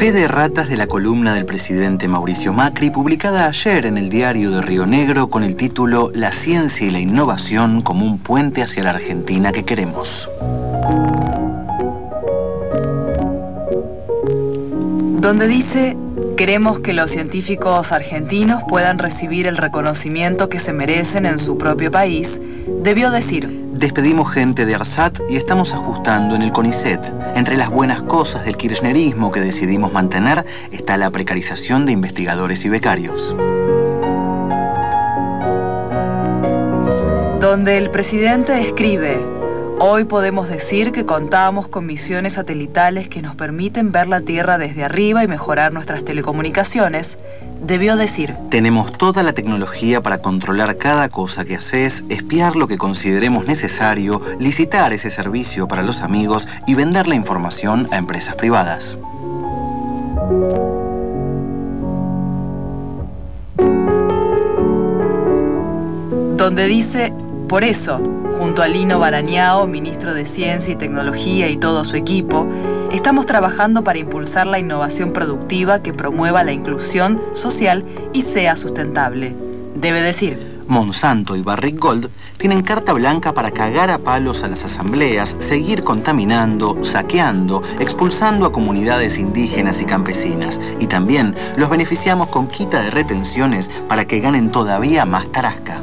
Fe de ratas de la columna del presidente Mauricio Macri, publicada ayer en el diario de Río Negro con el título La ciencia y la innovación como un puente hacia la Argentina que queremos. Donde dice, queremos que los científicos argentinos puedan recibir el reconocimiento que se merecen en su propio país, debió decir, Despedimos gente de ARSAT y estamos ajustando en el CONICET. Entre las buenas cosas del kirchnerismo que decidimos mantener está la precarización de investigadores y becarios. Donde el presidente escribe, Hoy podemos decir que contamos con misiones satelitales que nos permiten ver la Tierra desde arriba y mejorar nuestras telecomunicaciones. Debió decir, Tenemos toda la tecnología para controlar cada cosa que haces, espiar lo que consideremos necesario, licitar ese servicio para los amigos y vender la información a empresas privadas. donde dice, por eso, junto a Lino Barañao, ministro de Ciencia y Tecnología y todo su equipo, estamos trabajando para impulsar la innovación productiva que promueva la inclusión social y sea sustentable. Debe decir, Monsanto y Barrick Gold tienen carta blanca para cagar a palos a las asambleas, seguir contaminando, saqueando, expulsando a comunidades indígenas y campesinas. Y también los beneficiamos con quita de retenciones para que ganen todavía más tarasca.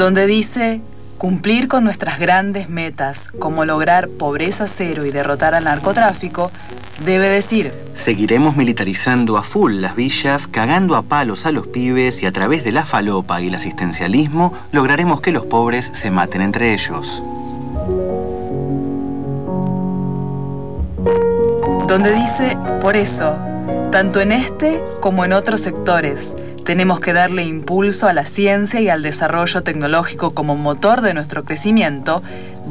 Donde dice cumplir con nuestras grandes metas, como lograr pobreza cero y derrotar al narcotráfico, debe decir, Seguiremos militarizando a full las villas, cagando a palos a los pibes y a través de la falopa y el asistencialismo lograremos que los pobres se maten entre ellos. donde dice, por eso, tanto en este como en otros sectores, tenemos que darle impulso a la ciencia y al desarrollo tecnológico como motor de nuestro crecimiento,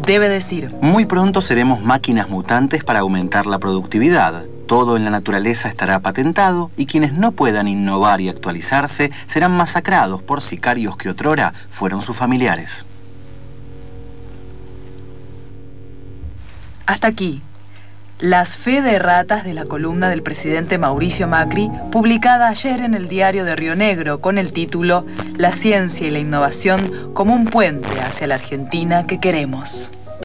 debe decir, Muy pronto seremos máquinas mutantes para aumentar la productividad. Todo en la naturaleza estará patentado y quienes no puedan innovar y actualizarse serán masacrados por sicarios que otrora fueron sus familiares. hasta aquí. Las fe de ratas de la columna del presidente Mauricio Macri, publicada ayer en el diario de Río Negro con el título La ciencia y la innovación como un puente hacia la Argentina que queremos.